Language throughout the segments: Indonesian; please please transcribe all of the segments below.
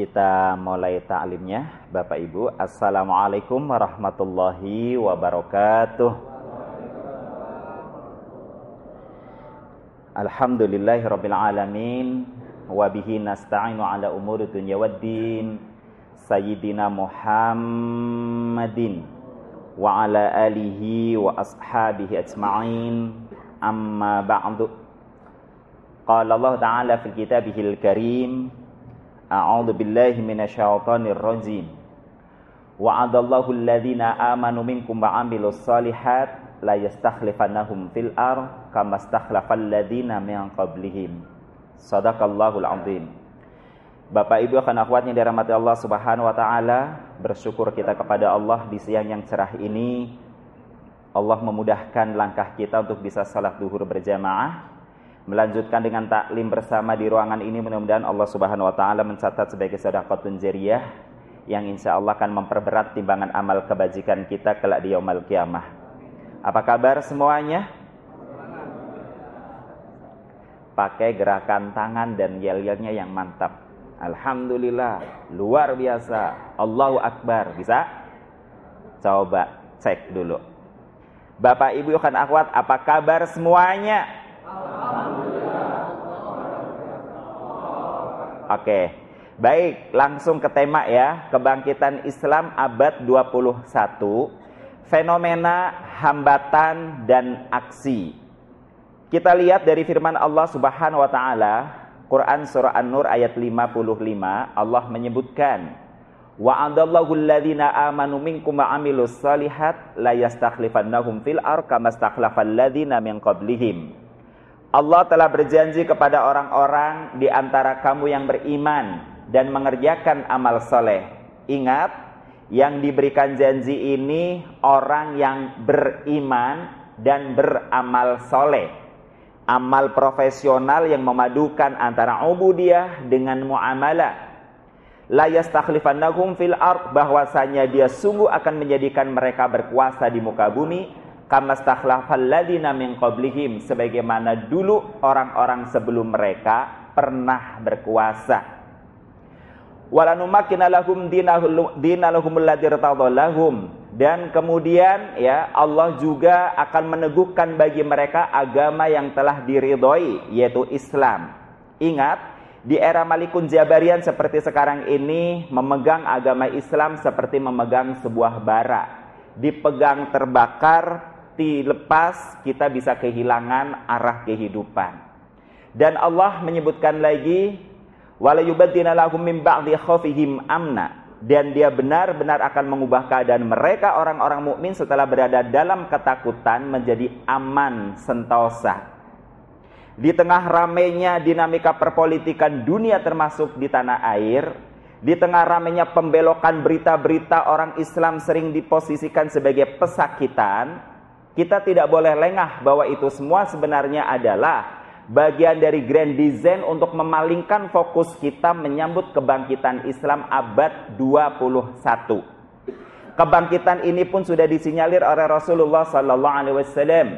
kita mulai ta'limnya Bapak Ibu. Assalamualaikum warahmatullahi wabarakatuh. Alhamdulillahi alamin. Wabihi nasta'inu ala umuri dunya waddin Sayyidina Muhammadin. Wa ala alihi wa ashabihi ajma'in. Amma ba'du. Qala Allah Ta'ala fil kitabihil karim A'udzu billahi minasyaitonir rajim. Wa'adallahu alladhina amanu minkum wa solihat la yastakhlifannahum fil ar kama stakhlafal ladzina min qablihim. Sadaqallahul azim. Bapak Ibu akan akhwatnya dirahmati Allah Subhanahu wa taala, bersyukur kita kepada Allah di siang yang cerah ini. Allah memudahkan langkah kita untuk bisa salat duhur berjamaah melanjutkan dengan taklim bersama di ruangan ini mudah-mudahan Allah Subhanahu wa taala mencatat sebagai sedekahun jariyah yang insya Allah akan memperberat timbangan amal kebajikan kita kelak di yaumul kiamah. Apa kabar semuanya? Pakai gerakan tangan dan yel-yelnya yang mantap. Alhamdulillah, luar biasa. Allahu Akbar. Bisa? Coba cek dulu. Bapak Ibu kan akhwat, apa kabar semuanya? Oke. Baik, langsung ke tema ya. Kebangkitan Islam abad 21. Fenomena hambatan dan aksi. Kita lihat dari firman Allah Subhanahu wa taala, Quran surah An-Nur ayat 55, Allah menyebutkan, Wa'adallahu alladhina amanu minkum wa amilus la yastakhlifannahum fil ar kama min qablihim. Allah telah berjanji kepada orang-orang di antara kamu yang beriman dan mengerjakan amal soleh. Ingat, yang diberikan janji ini orang yang beriman dan beramal soleh. Amal profesional yang memadukan antara ubudiyah dengan muamalah. La yastakhlifannahum fil ard bahwasanya dia sungguh akan menjadikan mereka berkuasa di muka bumi kama ladina min qablihim sebagaimana dulu orang-orang sebelum mereka pernah berkuasa. Walanumakkina lahum dinalahum lahum. Dan kemudian ya Allah juga akan meneguhkan bagi mereka agama yang telah diridhoi yaitu Islam. Ingat di era Malikun Jabarian seperti sekarang ini memegang agama Islam seperti memegang sebuah bara. Dipegang terbakar dilepas kita bisa kehilangan arah kehidupan. Dan Allah menyebutkan lagi lahum min ba'di amna dan dia benar-benar akan mengubah keadaan mereka orang-orang mukmin setelah berada dalam ketakutan menjadi aman sentosa. Di tengah ramainya dinamika perpolitikan dunia termasuk di tanah air, di tengah ramainya pembelokan berita-berita orang Islam sering diposisikan sebagai pesakitan, kita tidak boleh lengah bahwa itu semua sebenarnya adalah bagian dari grand design untuk memalingkan fokus kita menyambut kebangkitan Islam abad 21. Kebangkitan ini pun sudah disinyalir oleh Rasulullah sallallahu alaihi wasallam.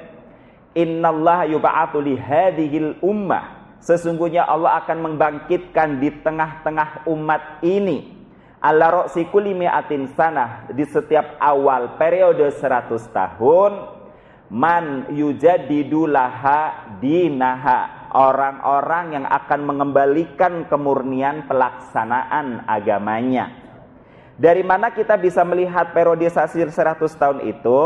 Innallaha yub'atsu li hadhil ummah. Sesungguhnya Allah akan membangkitkan di tengah-tengah umat ini ala ro'si kulli mi'atin sanah di setiap awal periode 100 tahun man yujadidu laha dinaha. Orang-orang yang akan mengembalikan kemurnian pelaksanaan agamanya. Dari mana kita bisa melihat periodisasi 100 tahun itu?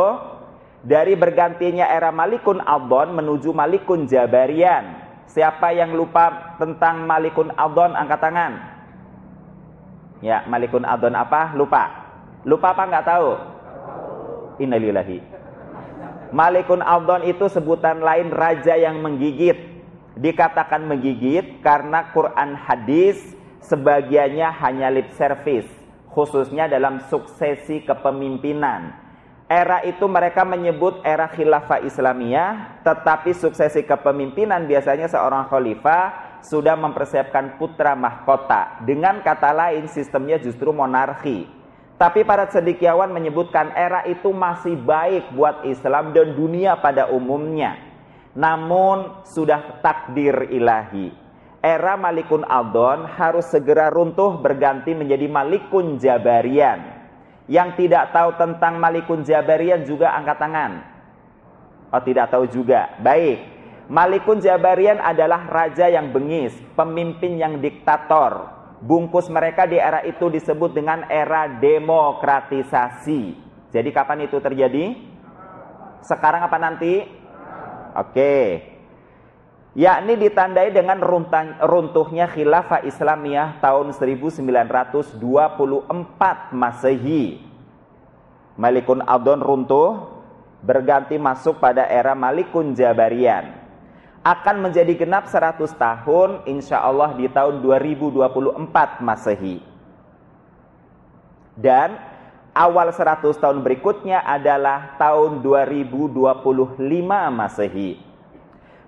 Dari bergantinya era Malikun Adon menuju Malikun Jabarian. Siapa yang lupa tentang Malikun Adon angkat tangan. Ya Malikun Adon apa? Lupa. Lupa apa? Nggak tahu. Innalillahi Malikun Aldon itu sebutan lain raja yang menggigit. Dikatakan menggigit karena Quran hadis sebagiannya hanya lip service, khususnya dalam suksesi kepemimpinan. Era itu mereka menyebut era khilafah Islamiyah, tetapi suksesi kepemimpinan biasanya seorang khalifah sudah mempersiapkan putra mahkota. Dengan kata lain sistemnya justru monarki. Tapi para cendekiawan menyebutkan era itu masih baik buat Islam dan dunia pada umumnya. Namun sudah takdir ilahi. era Malikun Adon harus segera runtuh berganti menjadi Malikun Jabarian. Yang tidak tahu tentang Malikun Jabarian juga angkat tangan. Oh tidak tahu juga. Baik. Malikun Jabarian adalah raja yang bengis, pemimpin yang diktator. Bungkus mereka di era itu disebut dengan era demokratisasi. Jadi kapan itu terjadi? Sekarang apa nanti? Oke yakni ditandai dengan runtuhnya khilafah Islamiyah tahun 1924 Masehi. Malikun Adon runtuh berganti masuk pada era Malikun Jabarian. Akan menjadi genap 100 tahun insya Allah di tahun 2024 Masehi. Dan awal 100 tahun berikutnya adalah tahun 2025 Masehi.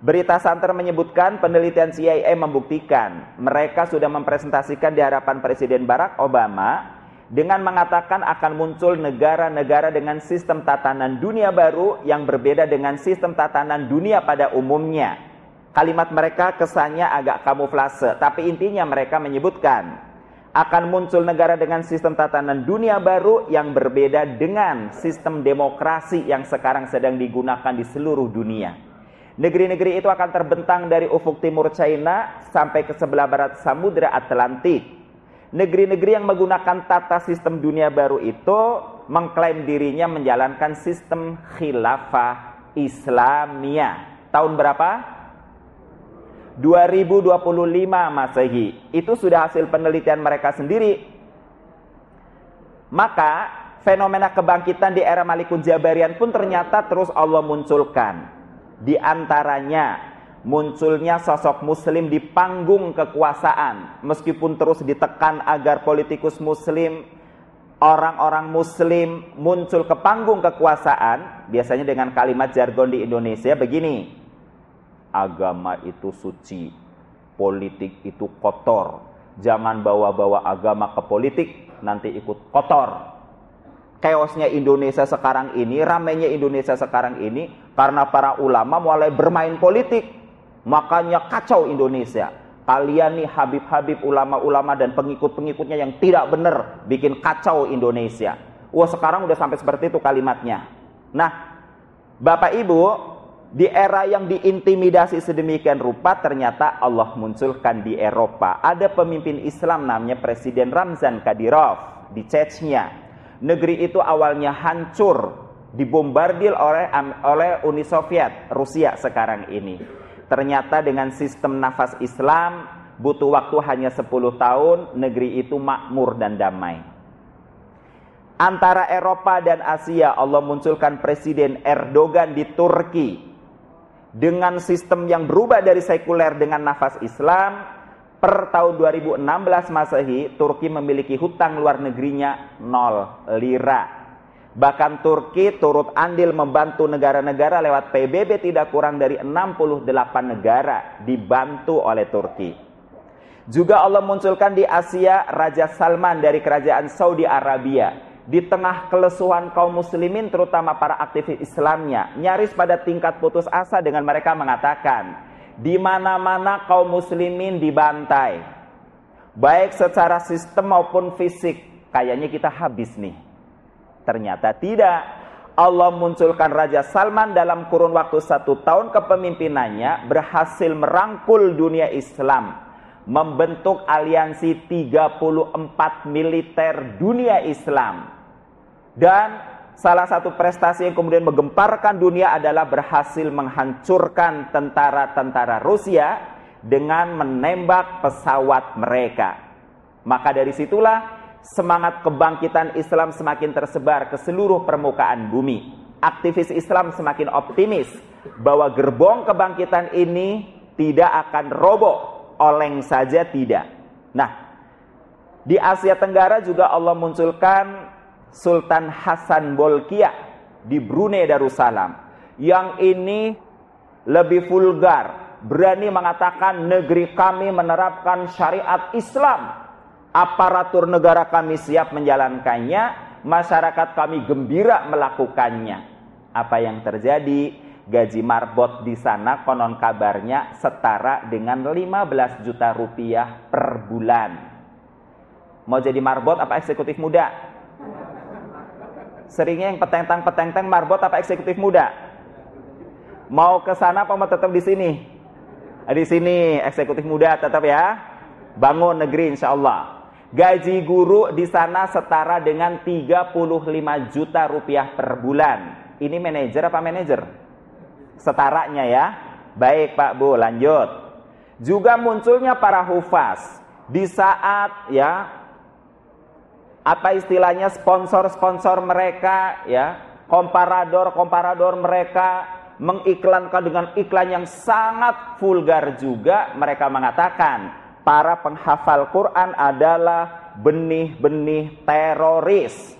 Berita santer menyebutkan penelitian CIA membuktikan mereka sudah mempresentasikan di hadapan Presiden Barack Obama dengan mengatakan akan muncul negara-negara dengan sistem tatanan dunia baru yang berbeda dengan sistem tatanan dunia pada umumnya. Kalimat mereka kesannya agak kamuflase, tapi intinya mereka menyebutkan akan muncul negara dengan sistem tatanan dunia baru yang berbeda dengan sistem demokrasi yang sekarang sedang digunakan di seluruh dunia. Negeri-negeri itu akan terbentang dari ufuk timur China sampai ke sebelah barat Samudra Atlantik. Negeri-negeri yang menggunakan tata sistem dunia baru itu mengklaim dirinya menjalankan sistem khilafah Islamia. Tahun berapa? 2025 Masehi. Itu sudah hasil penelitian mereka sendiri. Maka fenomena kebangkitan di era Malikun Jabarian pun ternyata terus Allah munculkan. Di antaranya munculnya sosok muslim di panggung kekuasaan meskipun terus ditekan agar politikus muslim orang-orang muslim muncul ke panggung kekuasaan biasanya dengan kalimat jargon di Indonesia begini agama itu suci politik itu kotor jangan bawa-bawa agama ke politik nanti ikut kotor Chaosnya Indonesia sekarang ini, ramainya Indonesia sekarang ini karena para ulama mulai bermain politik. Makanya kacau Indonesia. Kalian nih Habib-Habib ulama-ulama dan pengikut-pengikutnya yang tidak benar bikin kacau Indonesia. Wah sekarang udah sampai seperti itu kalimatnya. Nah, Bapak Ibu, di era yang diintimidasi sedemikian rupa ternyata Allah munculkan di Eropa. Ada pemimpin Islam namanya Presiden Ramzan Kadyrov di Chechnya negeri itu awalnya hancur, dibombardir oleh oleh Uni Soviet, Rusia sekarang ini. Ternyata dengan sistem nafas Islam butuh waktu hanya 10 tahun, negeri itu makmur dan damai. Antara Eropa dan Asia Allah munculkan Presiden Erdogan di Turki dengan sistem yang berubah dari sekuler dengan nafas Islam per tahun 2016 Masehi, Turki memiliki hutang luar negerinya nol lira. Bahkan Turki turut andil membantu negara-negara lewat PBB tidak kurang dari 68 negara dibantu oleh Turki. Juga Allah munculkan di Asia Raja Salman dari kerajaan Saudi Arabia. Di tengah kelesuhan kaum muslimin terutama para aktivis Islamnya. Nyaris pada tingkat putus asa dengan mereka mengatakan di mana-mana kaum muslimin dibantai. Baik secara sistem maupun fisik. Kayaknya kita habis nih. Ternyata tidak. Allah munculkan Raja Salman dalam kurun waktu satu tahun kepemimpinannya berhasil merangkul dunia Islam. Membentuk aliansi 34 militer dunia Islam. Dan salah satu prestasi yang kemudian menggemparkan dunia adalah berhasil menghancurkan tentara-tentara Rusia dengan menembak pesawat mereka. Maka dari situlah semangat kebangkitan Islam semakin tersebar ke seluruh permukaan bumi. Aktivis Islam semakin optimis bahwa gerbong kebangkitan ini tidak akan roboh, oleng saja tidak. Nah, di Asia Tenggara juga Allah munculkan Sultan Hasan Bolkiah di Brunei Darussalam yang ini lebih vulgar berani mengatakan negeri kami menerapkan syariat Islam aparatur negara kami siap menjalankannya masyarakat kami gembira melakukannya apa yang terjadi gaji marbot di sana konon kabarnya setara dengan 15 juta rupiah per bulan. Mau jadi marbot apa eksekutif muda? Seringnya yang petentang-petentang marbot apa eksekutif muda? Mau ke sana apa mau tetap di sini? Di sini eksekutif muda tetap ya. Bangun negeri insya Allah. Gaji guru di sana setara dengan 35 juta rupiah per bulan. Ini manajer apa manajer? setaranya ya. Baik Pak Bu, lanjut. Juga munculnya para hufaz di saat ya apa istilahnya sponsor-sponsor mereka ya, komparador-komparador mereka mengiklankan dengan iklan yang sangat vulgar juga mereka mengatakan para penghafal Quran adalah benih-benih teroris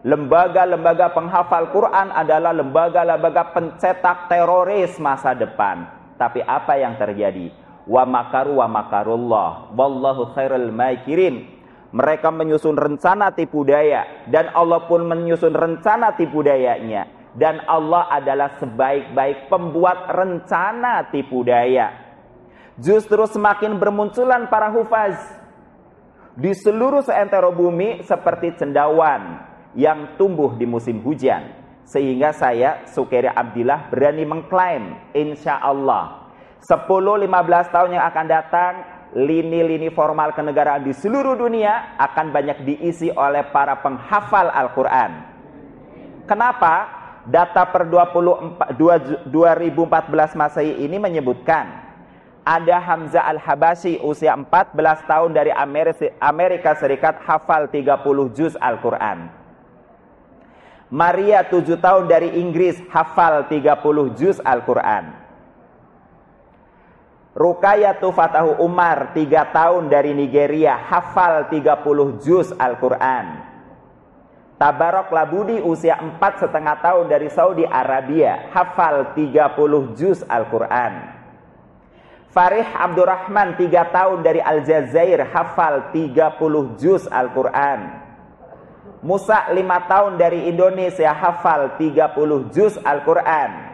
Lembaga-lembaga penghafal Quran adalah lembaga-lembaga pencetak teroris masa depan. Tapi apa yang terjadi? Wa makaru wa makarullah. Wallahu khairul makirin. Mereka menyusun rencana tipu daya. Dan Allah pun menyusun rencana tipu dayanya. Dan Allah adalah sebaik-baik pembuat rencana tipu daya. Justru semakin bermunculan para hufaz. Di seluruh seantero bumi seperti cendawan, yang tumbuh di musim hujan. Sehingga saya, Sukeri Abdillah, berani mengklaim, insya Allah, 10-15 tahun yang akan datang, lini-lini formal kenegaraan di seluruh dunia akan banyak diisi oleh para penghafal Al-Quran. Kenapa? Data per 24, 2014 Masehi ini menyebutkan ada Hamzah Al-Habashi usia 14 tahun dari Amerika Serikat hafal 30 juz Al-Quran. Maria tujuh tahun dari Inggris hafal 30 juz Al-Quran. Rukayatu Fatahu Umar tiga tahun dari Nigeria hafal 30 juz Al-Quran. Tabarok Labudi usia empat setengah tahun dari Saudi Arabia hafal 30 juz Al-Quran. Farih Abdurrahman tiga tahun dari Aljazair hafal 30 juz Al-Quran. Musa lima tahun dari Indonesia hafal 30 juz Al-Quran.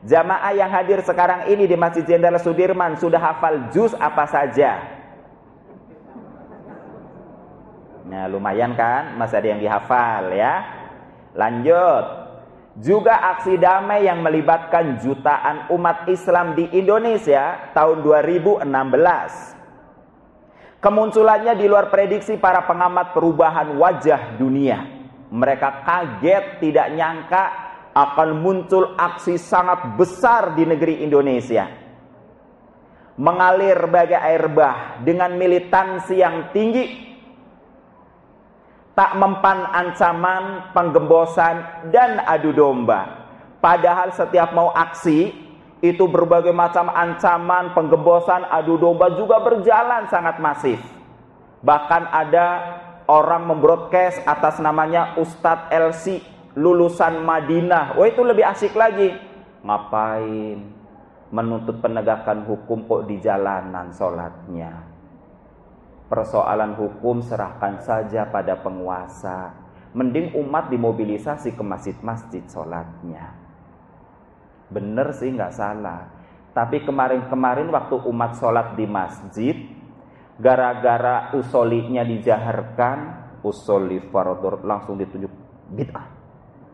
Jamaah yang hadir sekarang ini di Masjid Jenderal Sudirman sudah hafal juz apa saja? Nah lumayan kan, masih ada yang dihafal ya. Lanjut. Juga aksi damai yang melibatkan jutaan umat Islam di Indonesia tahun 2016 Kemunculannya di luar prediksi para pengamat perubahan wajah dunia. Mereka kaget tidak nyangka akan muncul aksi sangat besar di negeri Indonesia. Mengalir bagai air bah dengan militansi yang tinggi. Tak mempan ancaman, penggembosan, dan adu domba. Padahal setiap mau aksi, itu berbagai macam ancaman, penggembosan, adu domba juga berjalan sangat masif. Bahkan ada orang membroadcast atas namanya Ustadz LC lulusan Madinah. Wah itu lebih asik lagi. Ngapain? Menuntut penegakan hukum kok di jalanan sholatnya. Persoalan hukum serahkan saja pada penguasa. Mending umat dimobilisasi ke masjid-masjid sholatnya. Bener sih nggak salah. Tapi kemarin-kemarin waktu umat sholat di masjid, gara-gara usolinya dijaharkan, usoli farodor langsung ditunjuk bid'ah,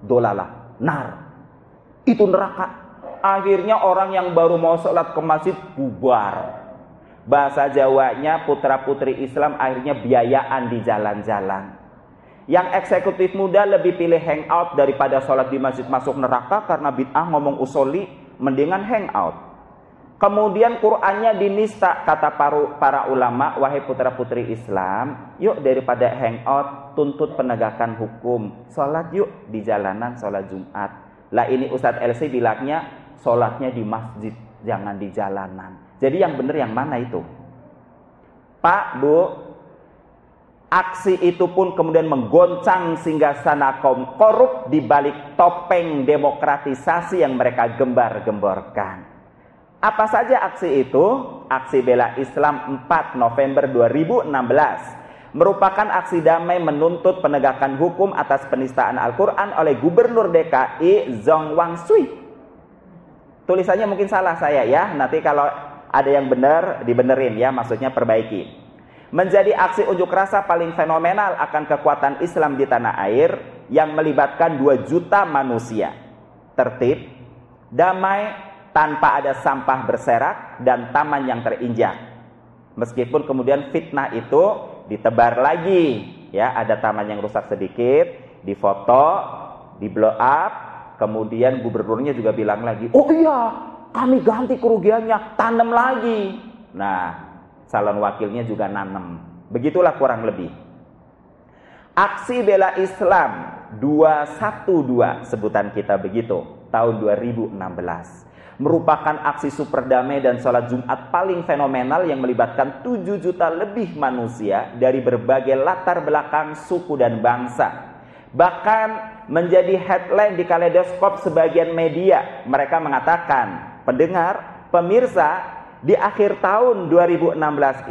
dolalah, nar. Itu neraka. Akhirnya orang yang baru mau sholat ke masjid bubar. Bahasa Jawanya putra putri Islam akhirnya biayaan di jalan-jalan. Yang eksekutif muda lebih pilih hangout daripada sholat di masjid masuk neraka karena bid'ah ngomong usoli mendingan hangout. Kemudian Qur'annya dinista kata para, para ulama wahai putra putri Islam yuk daripada hangout tuntut penegakan hukum sholat yuk di jalanan sholat Jumat. Lah ini Ustadz LC bilangnya sholatnya di masjid jangan di jalanan. Jadi yang benar yang mana itu? Pak, Bu, Aksi itu pun kemudian menggoncang sehingga sana kaum korup di balik topeng demokratisasi yang mereka gembar-gemborkan. Apa saja aksi itu? Aksi bela Islam 4 November 2016 merupakan aksi damai menuntut penegakan hukum atas penistaan Al-Quran oleh Gubernur DKI Zhong Wang Sui. Tulisannya mungkin salah saya ya. Nanti kalau ada yang benar dibenerin ya, maksudnya perbaiki. Menjadi aksi unjuk rasa paling fenomenal akan kekuatan Islam di tanah air yang melibatkan 2 juta manusia. Tertib, damai, tanpa ada sampah berserak dan taman yang terinjak. Meskipun kemudian fitnah itu ditebar lagi, ya ada taman yang rusak sedikit, difoto, di blow up, kemudian gubernurnya juga bilang lagi, oh iya, kami ganti kerugiannya, tanam lagi. Nah, calon wakilnya juga nanam. Begitulah kurang lebih. Aksi bela Islam 212 sebutan kita begitu tahun 2016 merupakan aksi super damai dan sholat Jumat paling fenomenal yang melibatkan 7 juta lebih manusia dari berbagai latar belakang suku dan bangsa. Bahkan menjadi headline di kaleidoskop sebagian media. Mereka mengatakan, pendengar, pemirsa, di akhir tahun 2016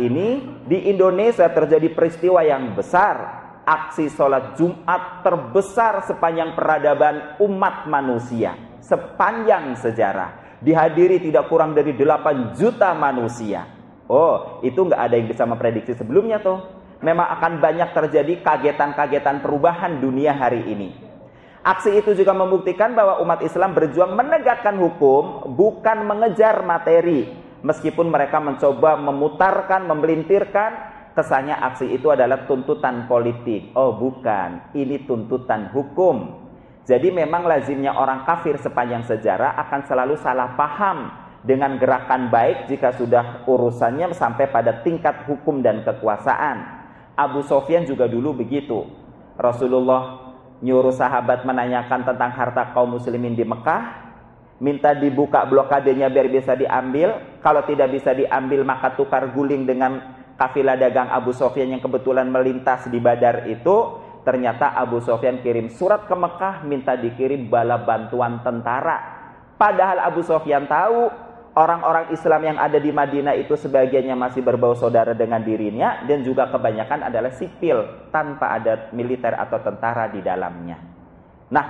ini di Indonesia terjadi peristiwa yang besar. Aksi sholat Jumat terbesar sepanjang peradaban umat manusia. Sepanjang sejarah dihadiri tidak kurang dari 8 juta manusia. Oh, itu nggak ada yang bisa memprediksi sebelumnya tuh. Memang akan banyak terjadi kagetan-kagetan perubahan dunia hari ini. Aksi itu juga membuktikan bahwa umat Islam berjuang menegakkan hukum, bukan mengejar materi. Meskipun mereka mencoba memutarkan, membelintirkan, kesannya aksi itu adalah tuntutan politik. Oh bukan, ini tuntutan hukum. Jadi memang lazimnya orang kafir sepanjang sejarah akan selalu salah paham dengan gerakan baik jika sudah urusannya sampai pada tingkat hukum dan kekuasaan. Abu Sofyan juga dulu begitu. Rasulullah nyuruh sahabat menanyakan tentang harta kaum muslimin di Mekah, minta dibuka blokadenya biar bisa diambil. Kalau tidak bisa diambil maka tukar guling dengan kafilah dagang Abu Sofyan yang kebetulan melintas di Badar itu Ternyata Abu Sofyan kirim surat ke Mekah minta dikirim bala bantuan tentara. Padahal Abu Sofyan tahu orang-orang Islam yang ada di Madinah itu sebagiannya masih berbau saudara dengan dirinya dan juga kebanyakan adalah sipil tanpa ada militer atau tentara di dalamnya. Nah,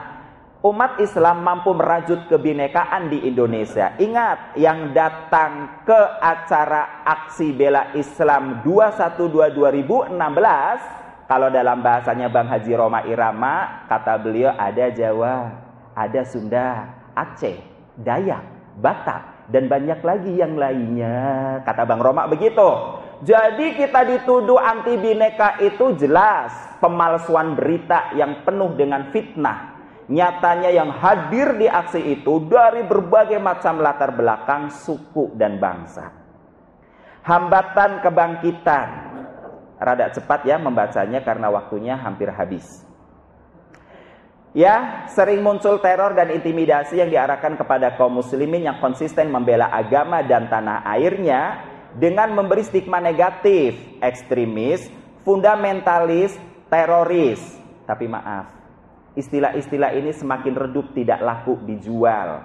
umat Islam mampu merajut kebinekaan di Indonesia. Ingat, yang datang ke acara aksi bela Islam 212 2016 kalau dalam bahasanya Bang Haji Roma Irama, kata beliau ada Jawa, ada Sunda, Aceh, Dayak, Batak, dan banyak lagi yang lainnya. Kata Bang Roma begitu. Jadi kita dituduh anti bineka itu jelas pemalsuan berita yang penuh dengan fitnah. Nyatanya yang hadir di aksi itu dari berbagai macam latar belakang suku dan bangsa. Hambatan kebangkitan, rada cepat ya membacanya karena waktunya hampir habis. Ya, sering muncul teror dan intimidasi yang diarahkan kepada kaum muslimin yang konsisten membela agama dan tanah airnya dengan memberi stigma negatif, ekstremis, fundamentalis, teroris. Tapi maaf, istilah-istilah ini semakin redup tidak laku dijual.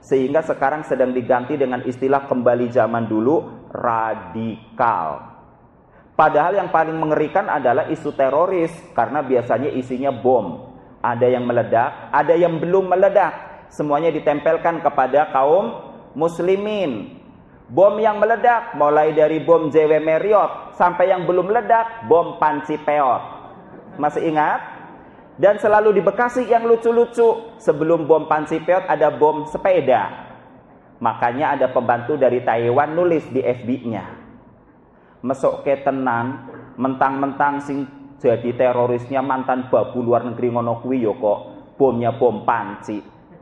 Sehingga sekarang sedang diganti dengan istilah kembali zaman dulu radikal. Padahal yang paling mengerikan adalah isu teroris karena biasanya isinya bom. Ada yang meledak, ada yang belum meledak. Semuanya ditempelkan kepada kaum muslimin. Bom yang meledak mulai dari bom JW Marriott sampai yang belum meledak bom Panci Peot. Masih ingat? Dan selalu di Bekasi yang lucu-lucu. Sebelum bom Panci Peot ada bom sepeda. Makanya ada pembantu dari Taiwan nulis di FB-nya mesok ke tenan mentang-mentang sing jadi terorisnya mantan babu luar negeri ngono kuwi ya kok bomnya bom panci.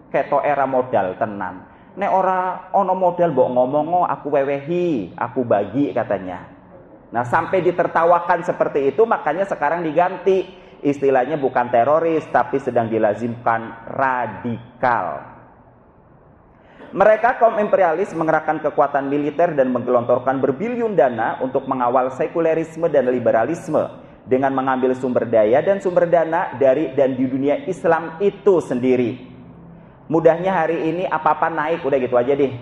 Ketok era modal tenan. Nek ora ono modal mbok ngomong aku wewehi aku bagi katanya. Nah sampai ditertawakan seperti itu makanya sekarang diganti. Istilahnya bukan teroris tapi sedang dilazimkan radikal mereka kaum imperialis mengerahkan kekuatan militer dan menggelontorkan berbilion dana untuk mengawal sekulerisme dan liberalisme dengan mengambil sumber daya dan sumber dana dari dan di dunia Islam itu sendiri. Mudahnya hari ini apa-apa naik udah gitu aja deh.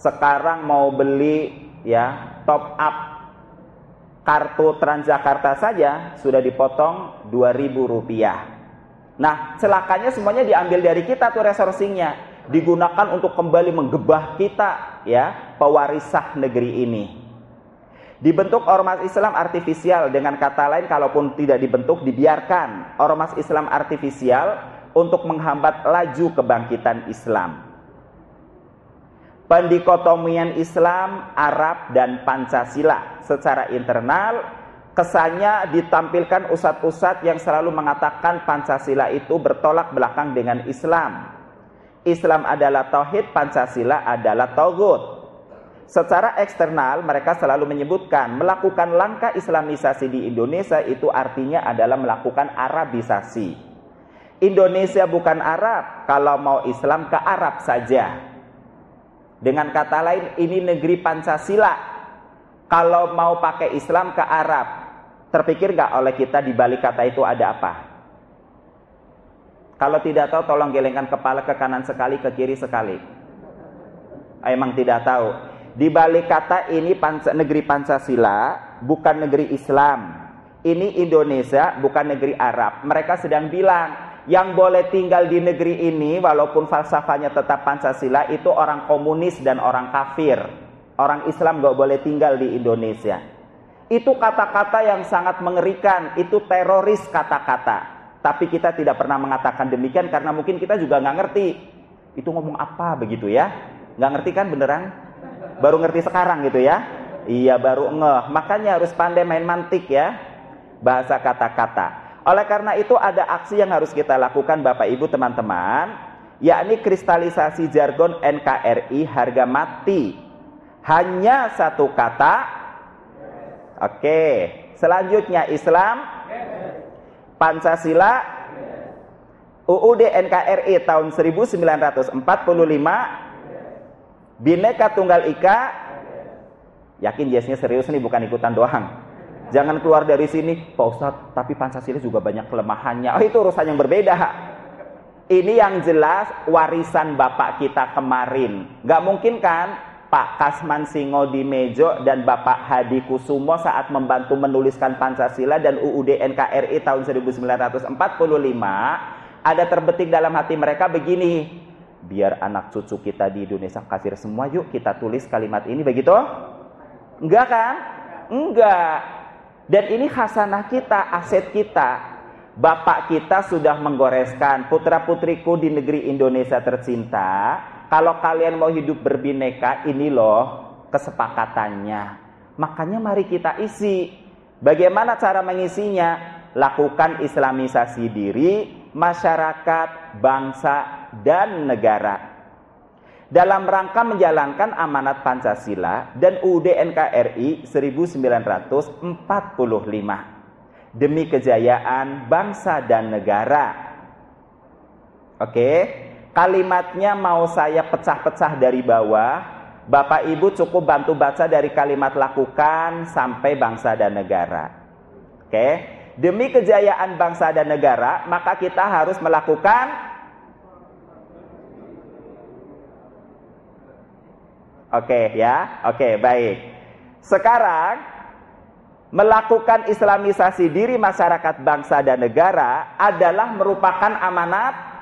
Sekarang mau beli ya top up kartu Transjakarta saja sudah dipotong 2000 rupiah. Nah celakanya semuanya diambil dari kita tuh resourcingnya digunakan untuk kembali menggebah kita ya pewarisah negeri ini. Dibentuk ormas Islam artifisial dengan kata lain kalaupun tidak dibentuk dibiarkan ormas Islam artifisial untuk menghambat laju kebangkitan Islam. Pendikotomian Islam, Arab, dan Pancasila secara internal kesannya ditampilkan ustadz-ustadz yang selalu mengatakan Pancasila itu bertolak belakang dengan Islam. Islam adalah tauhid, Pancasila adalah togut. Secara eksternal mereka selalu menyebutkan melakukan langkah islamisasi di Indonesia itu artinya adalah melakukan arabisasi. Indonesia bukan Arab, kalau mau Islam ke Arab saja. Dengan kata lain ini negeri Pancasila. Kalau mau pakai Islam ke Arab, terpikir gak oleh kita di balik kata itu ada apa? Kalau tidak tahu tolong gelengkan kepala ke kanan sekali, ke kiri sekali. Emang tidak tahu. Di balik kata ini negeri Pancasila bukan negeri Islam. Ini Indonesia bukan negeri Arab. Mereka sedang bilang yang boleh tinggal di negeri ini walaupun falsafahnya tetap Pancasila itu orang komunis dan orang kafir. Orang Islam gak boleh tinggal di Indonesia. Itu kata-kata yang sangat mengerikan, itu teroris kata-kata. Tapi kita tidak pernah mengatakan demikian karena mungkin kita juga nggak ngerti. Itu ngomong apa begitu ya? Nggak ngerti kan beneran? Baru ngerti sekarang gitu ya? Iya baru ngeh. Makanya harus pandai main mantik ya. Bahasa kata-kata. Oleh karena itu ada aksi yang harus kita lakukan Bapak Ibu teman-teman. Yakni kristalisasi jargon NKRI harga mati. Hanya satu kata. Oke. Selanjutnya Islam Pancasila UUD NKRI tahun 1945 Bineka Tunggal Ika Yakin yesnya serius nih bukan ikutan doang. Jangan keluar dari sini. Pak Ustadz tapi Pancasila juga banyak kelemahannya. Oh itu urusan yang berbeda Ini yang jelas warisan bapak kita kemarin. Gak mungkin kan Pak Kasman Singo di Mejo dan Bapak Hadi Kusumo saat membantu menuliskan Pancasila dan UUD NKRI tahun 1945 ada terbetik dalam hati mereka begini biar anak cucu kita di Indonesia kafir semua yuk kita tulis kalimat ini. Begitu? Enggak kan? Enggak. Dan ini khasanah kita aset kita. Bapak kita sudah menggoreskan putra putriku di negeri Indonesia tercinta kalau kalian mau hidup berbineka, ini loh kesepakatannya. Makanya mari kita isi. Bagaimana cara mengisinya? Lakukan islamisasi diri, masyarakat, bangsa, dan negara. Dalam rangka menjalankan amanat Pancasila dan UUD NKRI 1945 demi kejayaan bangsa dan negara. Oke, Kalimatnya mau saya pecah-pecah dari bawah. Bapak Ibu cukup bantu baca dari kalimat lakukan sampai bangsa dan negara. Oke. Demi kejayaan bangsa dan negara, maka kita harus melakukan Oke ya, oke baik. Sekarang melakukan islamisasi diri masyarakat bangsa dan negara adalah merupakan amanat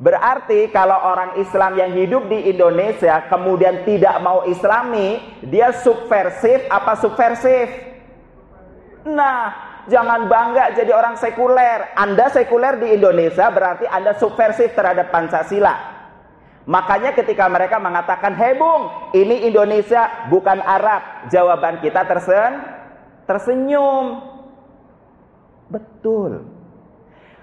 Berarti kalau orang Islam yang hidup di Indonesia kemudian tidak mau islami, dia subversif apa subversif? Nah, jangan bangga jadi orang sekuler. Anda sekuler di Indonesia berarti Anda subversif terhadap Pancasila. Makanya ketika mereka mengatakan, "Hei Bung, ini Indonesia bukan Arab." Jawaban kita tersen tersenyum. Betul.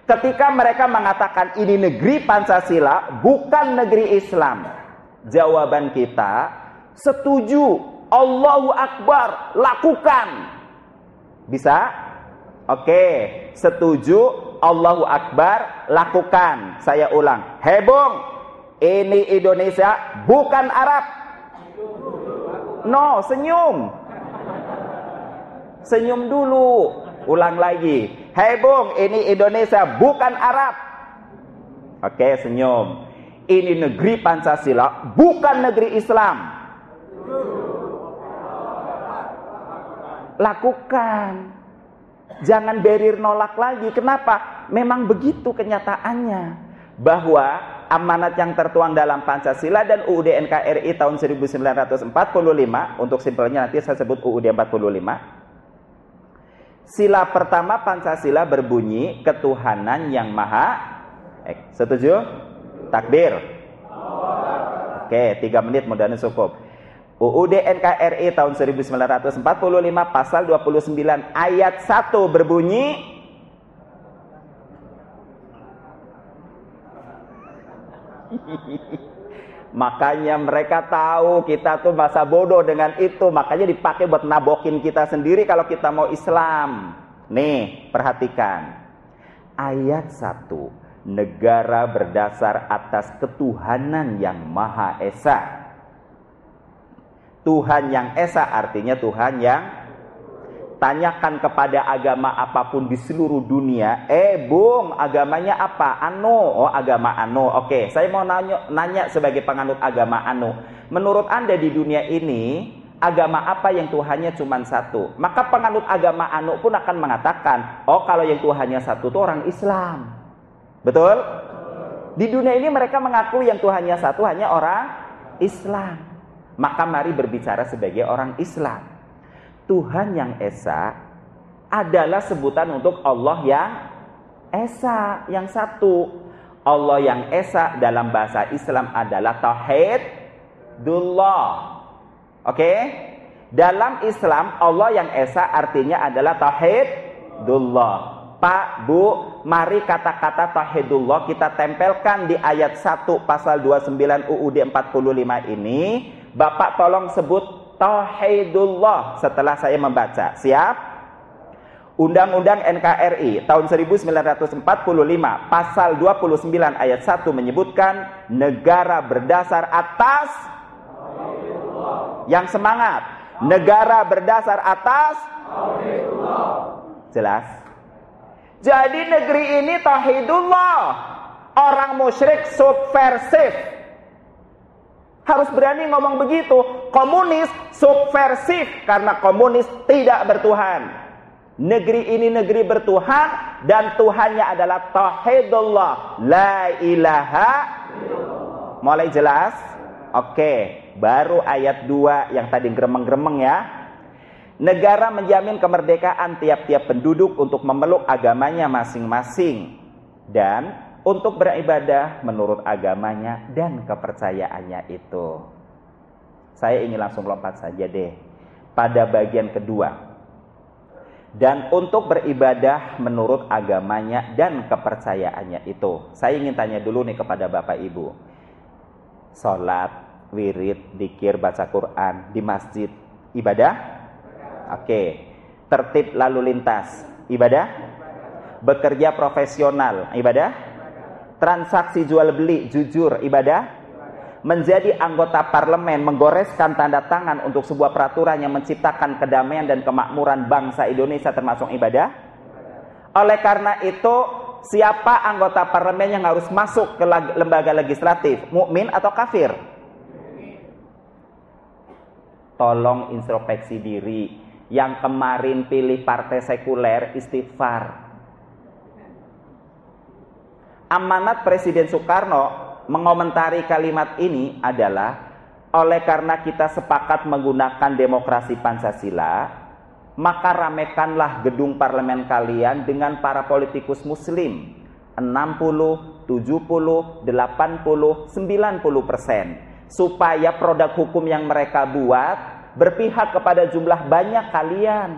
Ketika mereka mengatakan ini negeri Pancasila, bukan negeri Islam. Jawaban kita, setuju. Allahu Akbar, lakukan. Bisa? Oke, setuju. Allahu Akbar, lakukan. Saya ulang. Hebong, ini Indonesia bukan Arab. No, senyum. Senyum dulu. Ulang lagi. Hei Bung, ini Indonesia bukan Arab. Oke, senyum. Ini negeri Pancasila, bukan negeri Islam. Lakukan. Jangan berir nolak lagi. Kenapa? memang begitu kenyataannya bahwa amanat yang tertuang dalam Pancasila dan UUD NKRI tahun 1945 untuk simpelnya nanti saya sebut UUD 45 Sila pertama Pancasila berbunyi ketuhanan yang maha eh, Setuju? Takbir Oke, tiga menit mudah cukup UUD NKRI tahun 1945 pasal 29 ayat 1 berbunyi Makanya mereka tahu kita tuh masa bodoh dengan itu. Makanya dipakai buat nabokin kita sendiri kalau kita mau Islam. Nih, perhatikan. Ayat 1. Negara berdasar atas ketuhanan yang Maha Esa. Tuhan yang Esa artinya Tuhan yang tanyakan kepada agama apa pun di seluruh dunia, eh bung, agamanya apa? Anu, oh agama anu. Oke, saya mau nanya, nanya sebagai penganut agama anu. Menurut anda di dunia ini, agama apa yang Tuhannya cuma satu? Maka penganut agama anu pun akan mengatakan, oh kalau yang Tuhannya satu itu orang Islam. Betul? Di dunia ini mereka mengaku yang Tuhannya satu hanya orang Islam. Maka mari berbicara sebagai orang Islam. Tuhan yang Esa adalah sebutan untuk Allah yang Esa, yang satu. Allah yang Esa dalam bahasa Islam adalah Tauhidullah. Oke? Okay? Dalam Islam Allah yang Esa artinya adalah Tauhidullah. Pak, Bu, mari kata-kata Tauhidullah kita tempelkan di ayat 1 pasal 29 UUD 45 ini. Bapak tolong sebut tauhidullah setelah saya membaca. Siap? Undang-Undang NKRI tahun 1945 pasal 29 ayat 1 menyebutkan negara berdasar atas yang semangat. Negara berdasar atas Jelas? Jadi negeri ini tauhidullah. Orang musyrik subversif harus berani ngomong begitu. Komunis subversif karena komunis tidak bertuhan. Negeri ini negeri bertuhan dan Tuhannya adalah tauhidullah. La ilaha Mulai jelas? Oke, baru ayat 2 yang tadi gremeng-gremeng ya. Negara menjamin kemerdekaan tiap-tiap penduduk untuk memeluk agamanya masing-masing dan untuk beribadah menurut agamanya dan kepercayaannya itu. Saya ingin langsung lompat saja deh pada bagian kedua. Dan untuk beribadah menurut agamanya dan kepercayaannya itu. Saya ingin tanya dulu nih kepada Bapak Ibu. Salat, wirid, dikir, baca Quran di masjid, ibadah? Oke. Tertib lalu lintas, ibadah? Bekerja profesional, ibadah? Transaksi jual beli jujur ibadah menjadi anggota parlemen menggoreskan tanda tangan untuk sebuah peraturan yang menciptakan kedamaian dan kemakmuran bangsa Indonesia termasuk ibadah. Oleh karena itu siapa anggota parlemen yang harus masuk ke lembaga legislatif? Mukmin atau kafir? Tolong introspeksi diri. Yang kemarin pilih partai sekuler istighfar amanat Presiden Soekarno mengomentari kalimat ini adalah oleh karena kita sepakat menggunakan demokrasi Pancasila, maka ramekanlah gedung parlemen kalian dengan para politikus muslim 60, 70, 80, 90 persen supaya produk hukum yang mereka buat berpihak kepada jumlah banyak kalian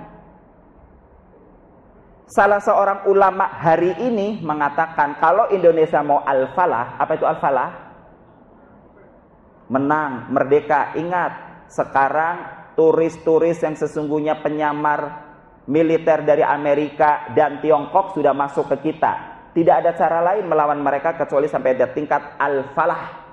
Salah seorang ulama hari ini mengatakan kalau Indonesia mau al-falah, apa itu al-falah? Menang, merdeka. Ingat, sekarang turis-turis yang sesungguhnya penyamar militer dari Amerika dan Tiongkok sudah masuk ke kita. Tidak ada cara lain melawan mereka kecuali sampai ada tingkat al-falah.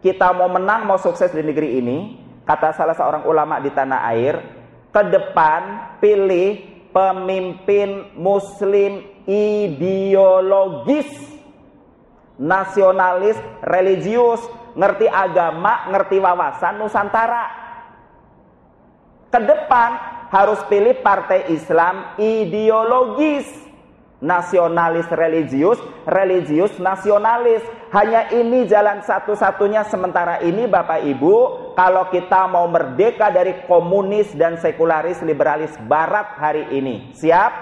Kita mau menang, mau sukses di negeri ini, kata salah seorang ulama di tanah air, ke depan pilih pemimpin muslim ideologis, nasionalis, religius, ngerti agama, ngerti wawasan Nusantara. Ke depan harus pilih partai Islam ideologis. Nasionalis religius, religius nasionalis. Hanya ini jalan satu-satunya sementara ini Bapak Ibu, kalau kita mau merdeka dari komunis dan sekularis liberalis barat hari ini. Siap?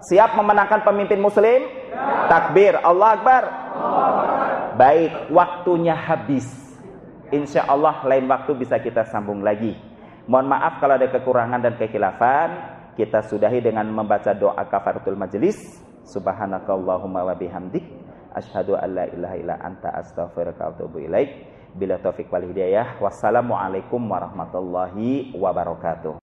Siap memenangkan pemimpin muslim? Takbir, Allah Akbar. Baik, waktunya habis. Insya Allah lain waktu bisa kita sambung lagi. Mohon maaf kalau ada kekurangan dan kekhilafan. Kita sudahi dengan membaca doa kafaratul majelis. Subhanakallahumma wa bihamdik. Ashadu an la ilaha illa anta astaghfirullah wa atubu ilaik. Bila taufik wal hidayah. Wassalamualaikum warahmatullahi wabarakatuh.